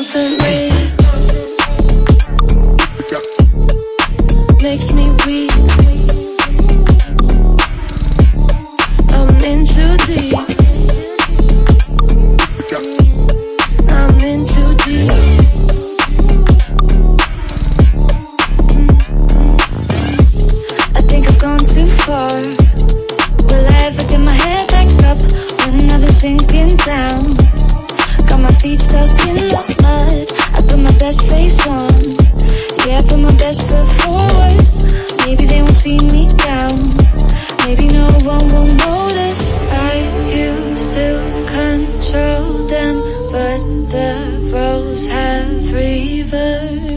constantly far. Will I ever get my head back up when I've been sinking down? Got my feet stuck in the mud. I put my best face on. Yeah, I put my best foot forward. Maybe they won't see me down. Maybe no one will notice. I used to control them, but the roles have reversed.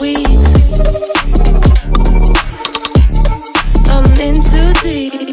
Weak. I'm in too deep.